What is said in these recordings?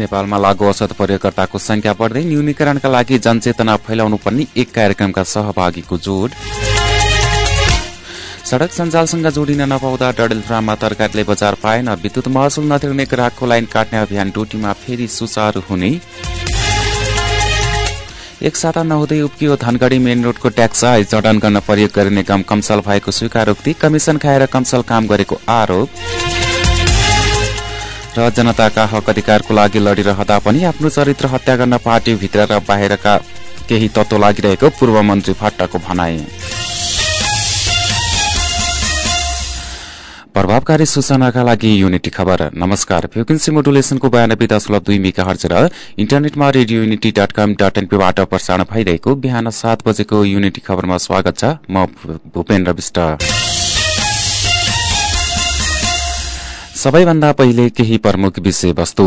नेपालमा लागू औषध प्रयोगकर्ताको संख्या बढ्दै न्यूनीकरणका लागि जनचेतना फैलाउनु पर्ने एक कार्यक्रमका सहभागीको जोड। सड़क सञ्जालसँग जोडिन नपाउँदा डडेलधुरामा तरकारीले बजार पाएन। विद्युत महसुल नतिर्ने ग्राहकको लाइन काट्ने अभियान डोटीमा फेरि सुचारू हुने। एक साता नहुँदै उब्कियो धनगढ़ी मेन रोडको ट्याक्स जडान गर्न प्रयोग गरिने काम कमसल भएको स्वीकारोक्ति कमिशन खाएर कमसल काम गरेको आरोप। जनताका हक अधिकारको लागि लडिरहँदा पनि आफ्नो चरित्र हत्या गर्न पार्टीभित्र र बाहिरका केही तत्व लागिरहेको पूर्व मन्त्री भट्टको भनाई। प्रभावकारी सूचनाका लागि युनिटी खबर। नमस्कार फ्रिक्वेन्सी मोडुलेसनको बयानब्बे दशमलव दुई मेगा हर्ज र इन्टरनेटमा radio unity dot com dot एनपीबाट प्रसारण भइरहेको बिहान सात बजेको युनिटी खबरमा स्वागत छ। म भूपेन्द्र विष्ट। सबैभन्दा पहिले केही प्रमुख विषयवस्तु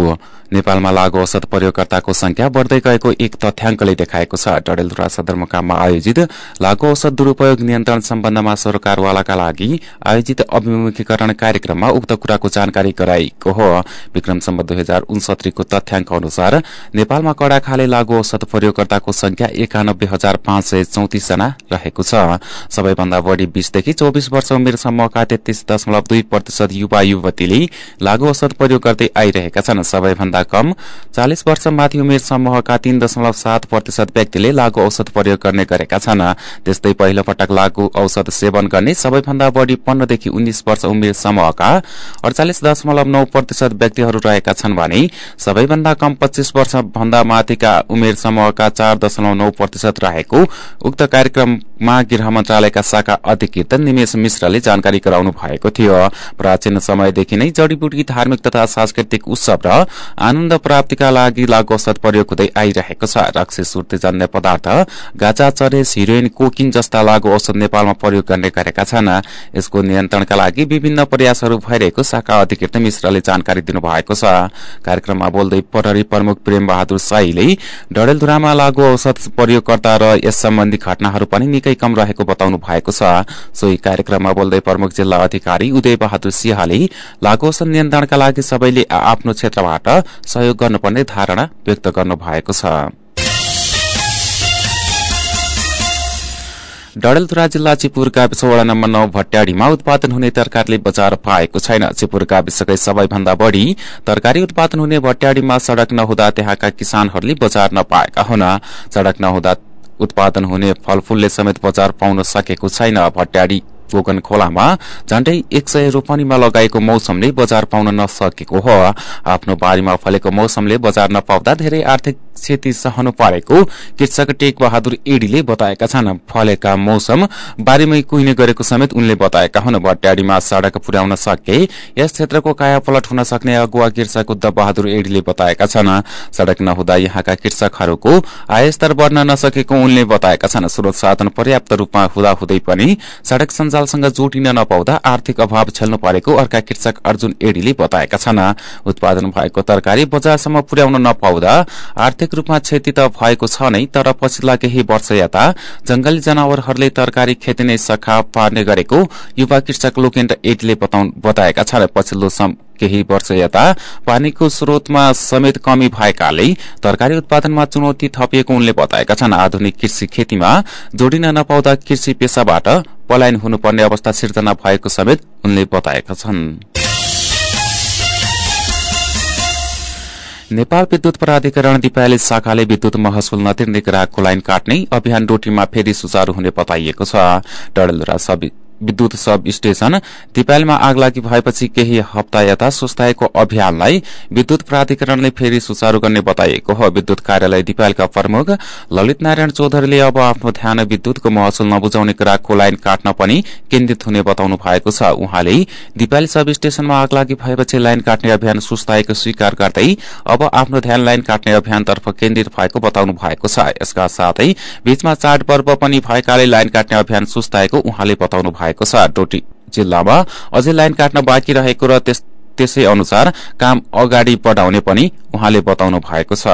नेपालमा लागू औषध प्रयोगकर्ताको संख्या बढ़दै गएको एक तथ्याङ्कले देखाएको छ। डडेलधुरा सदरमुकाममा आयोजित लागू औषध दुरूपयोग नियन्त्रण सम्बन्धमा सरकारवालाका लागि आयोजित अभिमुखीकरण कार्यक्रममा उक्त कुराको जानकारी गराइएको हो। विक्रम सम्म दुई हजार उनसत्तरीको तथ्याङ्क अनुसार नेपालमा कड़ा खाले लागू औषध प्रयोगकर्ताको संख्या एकानब्बे हजार पाँच सय चौतिस जना रहेको छ। सबैभन्दा बढ़ी बीसदेखि चौविस वर्ष उमेर समूहका तेत्तीस दशमलव दुई प्रतिशत युवा युवतीले लागू औषध प्रयोग गर्दै आइरहेका छन्। सबैभन्दा कम चालिस वर्ष माथि उमेर समूहका तीन दशमलव सात प्रतिशत व्यक्तिले लागू औषध प्रयोग गर्ने गरेका छन्। त्यस्तै पहिलो पटक लागू औषध सेवन गर्ने सबैभन्दा बढ़ी पन्ध्रदेखि उन्नाइस वर्ष उमेर समूहका अडचालिस दशमलव नौ प्रतिशत व्यक्तिहरू रहेका छन् भने सबैभन्दा कम पच्चीस वर्ष भन्दा माथिका उमेर समूहका चार दशमलव नौ प्रतिशत रहेको उक्त कार्यक्रममा गृह मन्त्रालयका शाखा अधिकृत निमेश मिश्रले जानकारी गराउनु भएको थियो। प्राचीन समयदेखि नै जड़ीबुटी धार्मिक तथा सांस्कृतिक उत्सव र आनन्द प्राप्तिका लागि लागू औषध प्रयोग हुँदै आइरहेको छ। रक्सी सुर्तीजन्य पदार्थ गाजा चरेस हिरोइन कोकिन जस्ता लागू औषध नेपालमा प्रयोग गर्ने गरेका छन्। यसको नियन्त्रणका लागि विभिन्न प्रयासहरू भइरहेको शाखा अधिकृत मिश्रले जानकारी दिनुभएको छ। कार्यक्रममा बोल्दै प्रहरी प्रमुख प्रेम बहादुर शाहीले डडेलधुरामा लागू औषध प्रयोगकर्ता र यस सम्बन्धी घटनाहरू पनि निकै कम रहेको बताउनु भएको छ। सोही कार्यक्रममा बोल्दै प्रमुख जिल्ला अधिकारी उदय बहादुर सिंहले औषध नियन्त्रणका लागि सबैले आफ्नो क्षेत्रबाट सहयोग गर्नुपर्ने धारणा व्यक्त गर्नु भएको छ। डडेलधुरा जिल्ला चिपुर गाविस वडा नम्बर नौ भट्याडीमा उत्पादन हुने तरकारीले बजार पाएको छैन। चिपुर गाविसकै सबैभन्दा बढ़ी तरकारी उत्पादन हुने भट्याडीमा सड़क नहुँदा त्यहाँका किसानहरूले बजार नपाएका हुन्। सड़क नहुँदा उत्पादन हुने फलफूलले समेत बजार पाउन सकेको छैन। भट्याडी गोगन खोलामा झण्डै एक सय रोपनीमा लगाएको मौसमले बजार पाउन नसकेको हो। आफ्नो बारीमा फलेको मौसमले बजार नपाउँदा धेरै आर्थिक क्षति सहनु परेको कृषक टेक बहादुर एडीले बताएका छन्। फलेका मौसम बारीमै कुहिने गरेको समेत उनले बताएका हुन्। भट्याडीमा सड़क पुर्याउन सके यस क्षेत्रको कायापलट हुन सक्ने अगुवा कृषक उद्धव बहादुर एडीले बताएका छन्। सड़क नहुँदा यहाँका कृषकहरूको आयस्तर बढ़न नसकेको उनले बताएका छन्। स्रोत साधन पर्याप्त रूपमा हुँदाहुँदै पनि सड़क सञ्जालसँग जोडिन नपाउँदा आर्थिक अभाव झेल्नु परेको अर्का कृषक अर्जुन एडीले बताएका छन्। उत्पादन भएको तरकारी बजारसम्म पुर्याउन नपाउँदा आर्थिक रूपमा क्षति त भएको छ नै तर पछिल्ला केही वर्ष यता जंगली जनावरहरूले तरकारी खेती नै सखा पार्ने गरेको युवा कृषक लोकेन्द्र एडीले बताएका छन्। पछिल्लो केही वर्ष यता पानीको स्रोतमा समेत कमी भएकाले तरकारी उत्पादनमा चुनौती थपिएको उनले बताएका छन्। आधुनिक कृषि खेतीमा जोडिन नपाउँदा कृषि पेसाबाट पलायन हुनुपर्ने अवस्था सिर्जना भएको समेत उनले बताएका छन्। नेपाल विद्युत प्राधिकरण दिपाली शाखाले विद्युत महसुल नतिर्ने ग्राहकको लाइन काट्ने अभियान डोटीमा फेरि सुचारू हुने बताइएको छ। विद्युत सब स्टेशन। दिपालीमा आगलागी भएपछि केही हप्ता यता सुस्ताएको अभियानलाई विद्युत प्राधिकरणले फेरि सुचारू गर्ने बताइएको हो। विद्युत कार्यालय दिपालका प्रमुख ललित नारायण चौधरीले अब आफ्नो ध्यान विद्युतको महसुल नबुझाउने ग्राहकको लाइन काट्न पनि केन्द्रित हुने बताउनु भएको छ। उहाँले दिपाली सब स्टेशनमा आगलागी भएपछि लाइन काट्ने अभियान सुस्ताएको स्वीकार गर्दै अब आफ्नो ध्यान लाइन काट्ने अभियानतर्फ केन्द्रित भएको बताउनु भएको छ। यसका साथै बीचमा चाडपर्व पनि भएकाले लाइन काट्ने अभियान सुस्ताएको उहाँले बताउनु भएको छ। डोटी जिल्लामा अझै लाइन काट्न बाँकी रहेको र त्यसै अनुसार काम अगाडि बढाउने पनि उहाँले बताउनु भएको छ।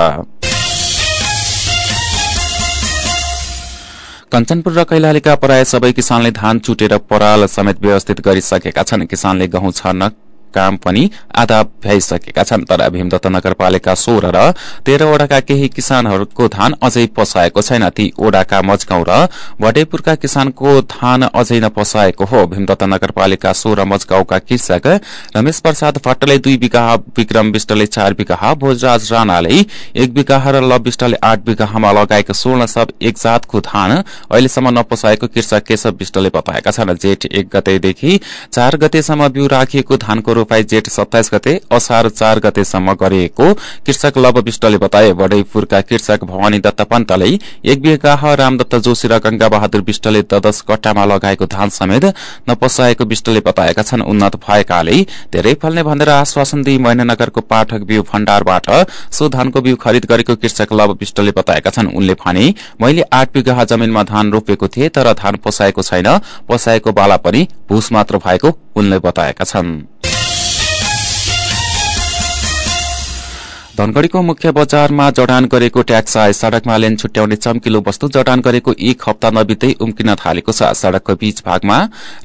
कञ्चनपुर र कैलालीका प्राय सबै किसानले धान चुटेर पराल समेत व्यवस्थित गरिसकेका छन्। किसानले गहुँ छर्न काम पनि आधा भ्याइसकेका छन्। तर भीमदत्त नगरपालिका सोह्र र तेह्रवटाका केही किसानहरूको धान अझै पसाएको छैन। ती ओडाका मजगाउँ र भटेपुरका किसानको धान अझै नपसाएको हो। भीमदत्त नगरपालिका सोह्र मजगाउँका कृषक रमेश प्रसाद भट्टले दुई बिघा विक्रम विष्टले चार बिघा भोजराज राणाले एक बिघा र लव विष्टले आठ बिघामा लगाएको स्वर्ण सब एक जातको धान अहिलेसम्म नपसाएको कृषक केशव विष्टले बताएका छन्। जेठ एक गतेदेखि चार गतेसम्म बिउ राखिएको धानको रोपाई जेठ सत्ताइस गते असार चार गतेसम्म गरिएको कृषक लव विष्टले बताए बडैपुरका कृषक भवानी दत्त पन्तले एक बिघा रामदत्त जोशी र गंगा बहादुर विष्टले ददश कट्टामा लगाएको धान समेत नपसाएको विष्टले बताएका छन्। उन्नत भएकाले धेरै फल्ने भनेर आश्वासन दिई मैनानगरको पाठक बिउ भण्डारबाट सो धानको बिउ खरिद गरेको कृषक लव विष्टले बताएका छन्। उनले भने मैले आठ बिघा जमीनमा धान रोपेको थिए तर धान पसाएको छैन। पसाएको बाला पनि भूस मात्र भएको उनले बताएका छन्। धनगढ़ीको मुख्य बजारमा जडान गरेको ट्याक्स आए सड़कमा लेन छुट्याउने चम्किलो वस्तु जडान गरेको एक हप्ता नबित्दै उम्किन थालेको छ। सड़कको बीच भागमा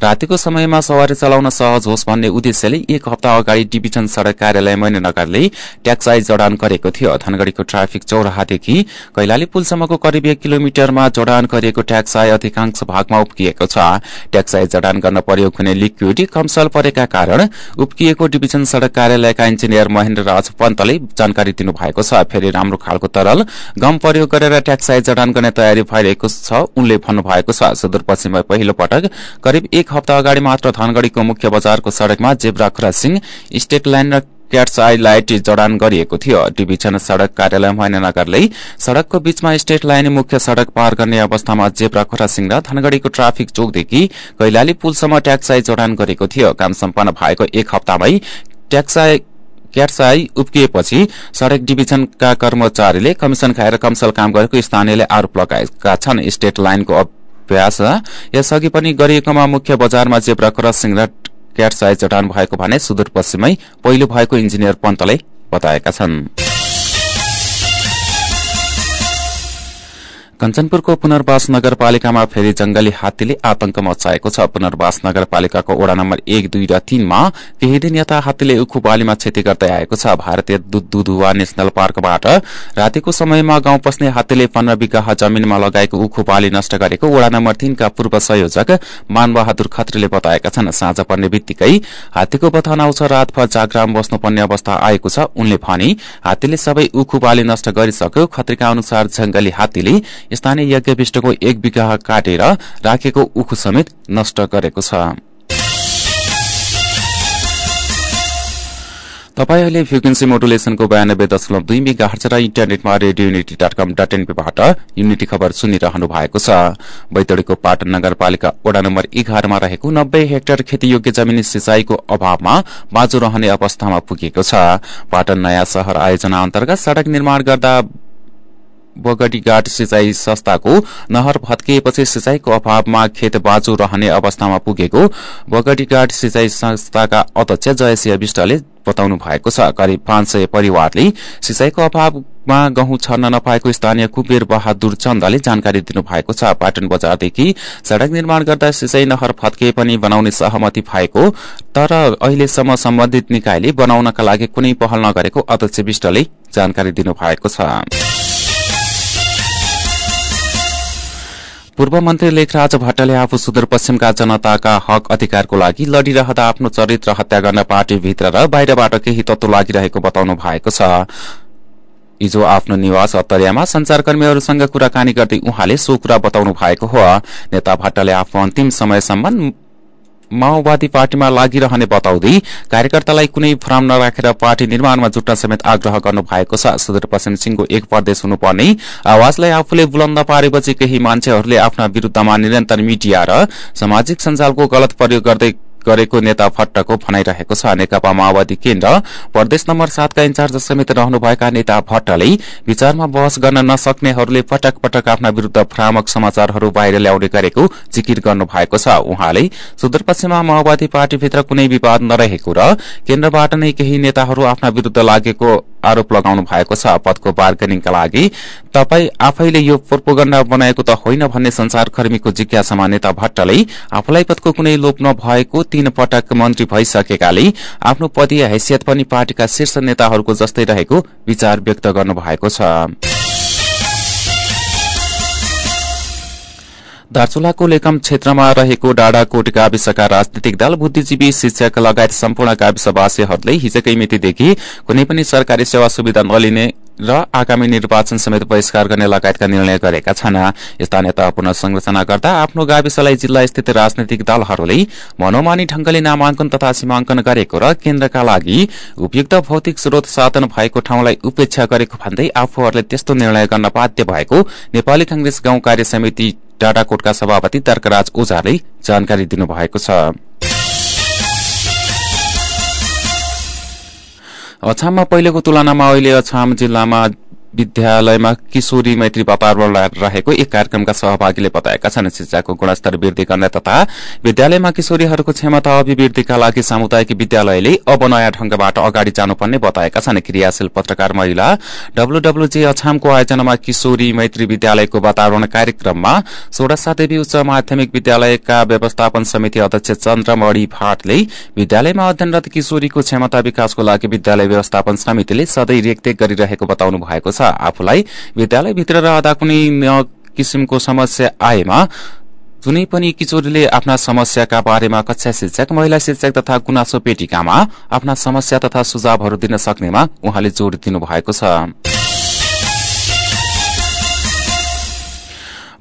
रातिको समयमा सवारी चलाउन सहज होस् भन्ने उद्देश्यले एक हप्ता अगाडि डिभिजन सड़क कार्यालय मैननगरले ट्याक्स आइ जडान गरेको थियो। धनगढ़ीको ट्राफिक चौराहादेखि कैलाली पुलसम्मको करिब एक किलोमिटरमा जडान गरिएको ट्याक्स आइ अधिकांश भागमा उप्किएको छ। ट्याक्स आइ जडान गर्न प्रयोग हुने लिक्विड कमसल परेका कारण उप्किएको डिभिजन सड़क कार्यालयका इन्जिनियर महेन्द्र राज पन्तले जानकारी दिनुभएको छ। फेरि राम्रो खालको तरल गम प्रयोग गरेर ट्याक्साइज जडान गर्ने तयारी भइरहेको छ उनले भन्नुभएको छ। सुदूरपश्चिममा पहिलो पटक करिब एक हप्ता अगाडि मात्र धनगढ़ीको मुख्य बजारको सड़कमा जेब्रा क्रसिङ स्टेट लाइन र क्याट्स आई लाइट जडान गरिएको थियो। डिभिजन सड़क कार्यालय मैनानगरले सड़कको बीचमा स्टेट लाइन मुख्य सड़क पार गर्ने अवस्थामा जेब्रा खोरासिङ र धनगढ़ीको ट्राफिक चोकदेखि कैलाली पुलसम्म ट्याक्साई जडान गरेको थियो। काम सम्पन्न भएको एक हप्तामै ट्याक्साई क्याट्साई उप्किएपछि सड़क डिभिजनका कर्मचारीले कमिशन खाएर कमसल काम गरेको स्थानीयले आरोप लगाएका छन्। स्टेट लाइनको अभ्यास यसअघि पनि गरिएकोमा मुख्य बजारमा जेब्रा क्रसिङ र क्याट्साई चटान भएको भने सुदूरपश्चिमै पहिलो भएको इन्जिनियर पन्तले बताएका छनृ। कञ्चनपुरको पुनर्वास नगरपालिकामा फेरि जंगली हात्तीले आतंक मचाएको छ। पुनर्वास नगरपालिकाको वड़ा नम्बर एक दुई र तीनमा केही दिन यता हात्तीले उखु बालीमा क्षति गर्दै आएको छ। भारतीय दुधुवा नेशनल पार्कबाट रातिको समयमा गाउँ पस्ने हात्तीले पन्ध्र बिघा जमीनमा लगाएको उखु बाली नष्ट गरेको वड़ा नम्बर तीनका पूर्व संयोजक मानबहादुर खत्रीले बताएका छन्। साँझ पर्ने बित्तिकै हात्तीको बथान आउँछ। रातभर जागराम बस्नुपर्ने अवस्था आएको छ। उनले भने हात्तीले सबै उखु बाली नष्ट गरिसक्यो। खत्रीका अनुसार जंगली हात्तीले स्थानीय यज्ञविष्टको एक बिघा काटेर राखेको उखु समेत नष्ट गरेको छ। फ्रिक्वेन्सी मोडुलेसनको बयानब्बे दशमलव दुई मेगा हर्च र इन्टरनेटमा Radio Unity dot com dot एनपीबाट unity खबर सुनिरहनु भएको छ। बैतडीको पाटन नगरपालिका वडा नम्बर एघारमा रहेको नब्बे हेक्टर खेतीयोग्य जमिन सिंचाईको अभावमा बाँझो रहने अवस्थामा पुगेको छ। पाटन नयाँ शहर आयोजना अन्तर्गत सड़क निर्माण गर्दा बगडीघाट सिंचाई संस्थाको नहर भत्किएपछि सिंचाईको अभावमा खेत बाँझो रहने अवस्थामा पुगेको बगडीघाट सिंचाई संस्थाका अध्यक्ष जयसिंह विष्टले बताउनु भएको छ। करिब पाँच सय परिवारले सिंचाईको अभावमा गहुँ छर्न नपाएको स्थानीय कुबेर बहादुर चन्दले जानकारी दिनुभएको छ। पाटन बजारदेखि सड़क निर्माण गर्दा सिंचाई नहर फत्के पनि बनाउने सहमति भएको तर अहिलेसम्म सम्बन्धित निकायले बनाउनका लागि कुनै पहल नगरेको अध्यक्ष विष्टले जानकारी दिनुभएको छ। पूर्व मन्त्री लेखराज भट्टले आफू सुदूरपश्चिमका जनताका हक अधिकारको लागि लड़िरहँदा आफ्नो चरित्र हत्या गर्न पार्टीभित्र र बाहिरबाट केही तत्व लागिरहेको बताउनु भएको छ। हिजो आफ्नो निवास अत्तरियामा संचारकर्मीहरूसँग कुराकानी गर्दै उहाँले सो कुरा बताउनु भएको हो। नेता भट्टले आफ्नो अन्तिम समयसम्म माओवादी पार्टीमा लागिरहने बताउँदै कार्यकर्तालाई कुनै भ्रम नराखेर पार्टी निर्माणमा जुट्न समेत आग्रह गर्नु भएको छ सुदूरपश्चिम सिंहको एक प्रदेश हुनुपर्ने आवाजलाई आफूले बुलन्द पारेपछि केही मान्छेहरूले आफ्ना विरूद्धमा निरन्तर मिडिया र सामाजिक सञ्जालको गलत प्रयोग गर्दै गरेको नेता भट्टको भनाइरहेको छ। नेकपा माओवादी केन्द्र प्रदेश नम्बर सातका इन्चार्ज समेत रहनुभएका नेता भट्टले विचारमा बहस गर्न नसक्नेहरूले पटक पटक आफ्ना विरूद्ध भ्रामक समाचारहरू बाहिर ल्याउने गरेको जिकिर गर्नु भएको छ। उहाँले सुदूरपश्चिममा माओवादी पार्टीभित्र कुनै विवाद नरहेको र केन्द्रबाट नै केही नेताहरू आफ्ना विरूद्ध लागेको आरोप लगाउनु भएको छ। पदको बार्गेनिङका लागि तपाई आफैले यो प्रोपोगण्डा बनाएको त होइन भन्ने संसारकर्मीको जिज्ञासामा नेता भट्टले आफूलाई पदको कुनै लोप नभएको तीन पटक मन्त्री भइसकेकाले आफ्नो पदीय हैसियत पनि पार्टीका शीर्ष नेताहरूको जस्तै रहेको विचार व्यक्त गर्नुभएको छ। दार्चुलाको लेकम क्षेत्रमा रहेको डाँडाकोट गाविसका राजनीतिक दल बुद्धिजीवी शिक्षक लगायत सम्पूर्ण गाविसवासीहरूले हिजकै मितिदेखि कुनै पनि सरकारी सेवा सुविधा नलिने र आगामी निर्वाचन समेत बहिष्कार गर्ने लगायतका निर्णय गरेका छन्। यस्ता नेता पुनर्संरचना गर्दा आफ्नो गाविसलाई जिल्ला स्थित राजनैतिक दलहरूले मनोमानी ढंगले नामाङ्कन तथा सीमाङ्कन गरेको र केन्द्रका लागि उपयुक्त भौतिक स्रोत साधन भएको ठाउँलाई उपेक्षा गरेको भन्दै आफूहरूले त्यस्तो निर्णय गर्न बाध्य भएको नेपाली कांग्रेस गाउँ कार्य समिति डाडाकोटका सभापति तर्कराज ओझाले जानकारी दिनुभएको छ। अछाममा पहिलेको तुलनामा अहिले अछाम जिल्लामा विद्यालयमा किशोरी मैत्री वातावरण रहेको एक कार्यक्रमका सहभागीले बताएका छन्। शिक्षाको गुणस्तर वृद्धि गर्ने तथा विद्यालयमा किशोरीहरूको क्षमता अभिवृद्धिका लागि सामुदायिक विद्यालयले अब नयाँ ढंगबाट अगाडि जानुपर्ने बताएका छन्। क्रियाशील पत्रकार महिला डब्ल्यूडब्ल्यूजे अछामको आयोजनामा किशोरी मैत्री विद्यालयको वातावरण कार्यक्रममा सोडासा देवी उच्च माध्यमिक विद्यालयका व्यवस्थापन समिति अध्यक्ष चन्द्रमणि भाटले विद्यालयमा अध्ययनरत किशोरीको क्षमता विकासको लागि विद्यालय व्यवस्थापन समितिले सधैँ रेखदेख गरिरहेको बताउनु भएको छ। आफूलाई। विद्यालयभित्र रहँदा कुनै किसिमको समस्या आएमा जुनै पनि किशोरीले आफ्ना समस्याका बारेमा कक्षा शिक्षक महिला शिक्षक तथा गुनासो पेटिकामा आफ्ना समस्या तथा सुझावहरू दिन सक्नेमा उहाँले जोड़ दिनुभएको छ।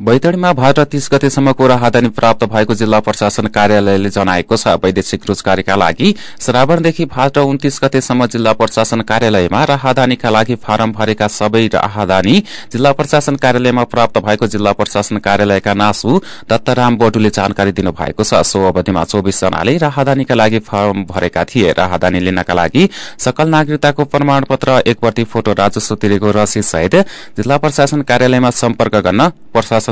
बैतडीमा भाद्र तीस गतेसम्मको राहदानी प्राप्त भएको जिल्ला प्रशासन कार्यालयले जनाएको छ। वैदेशिक रोजगारीका लागि श्रावणदेखि भाद्र उन्तिस गतेसम्म जिल्ला प्रशासन कार्यालयमा राहदानीका लागि फारम भरेका सबै राहदानी जिल्ला प्रशासन कार्यालयमा प्राप्त भएको जिल्ला प्रशासन कार्यालयका नासु दत्तराम बडुले जानकारी दिनुभएको छ। सो अवधिमा चौबिस जनाले राहदानीका लागि फारम भरेका थिए। राहदानी लिनका लागि सकल नागरिकताको प्रमाणपत्र एक प्रति फोटो राजस्व तिरेको रसिद सहित जिल्ला प्रशासन कार्यालयमा सम्पर्क गर्न प्रशासन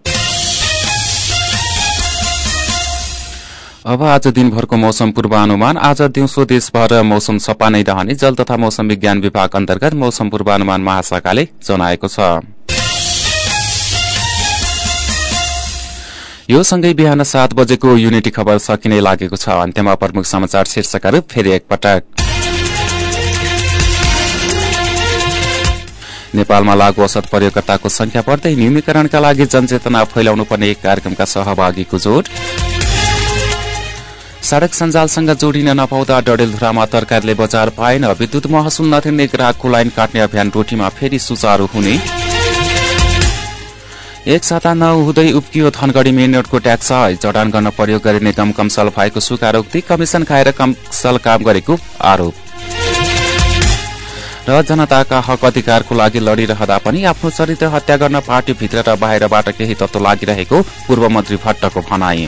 अब आज दिनभरको मौसम पूर्वानुमान। आज दिउँसो देशभर मौसम सफा नै रहने। जल तथा मौसम विज्ञान विभाग अन्तर्गत मौसम पूर्वानुमान महाशाखाले जनाएको छ। यो सँगै बिहान सात बजेको युनिटी खबर सकिने लागेको छ। अन्त्यमा प्रमुख समाचार शीर्षकहरू फेरि एकपटक। नेपालमा लागू औषध प्रयोगकर्ताको संख्या बढ्दै न्यूनीकरणका लागि जनचेतना फैलाउनु पर्ने कार्यक्रमका सहभागीको जोड़। सड़क सञ्जालसँग जोडिन नपाउँदा डडेलधुरामा तरकारीले बजार पाएन। विद्युत महसुल नथिर्ने ग्राहकको लाइन काट्ने अभियान रोटीमा फेरि सुचारू हुने। एक साता नहुँदै उब्कियो धनगढ़ी मेन रोडको ट्याक्स जडान गर्न प्रयोग गरिने गम कमसल भएको स्वीकारोक्ति कमिशन खाएर कमसल काम गरेको आरोप। र जनताका हक अधिकारको लागि लड़िरहँदा पनि आफ्नो चरित्र हत्या गर्न पार्टीभित्र र बाहिरबाट केही तत्व लागिरहेको पूर्व मन्त्री भट्टको भनाई।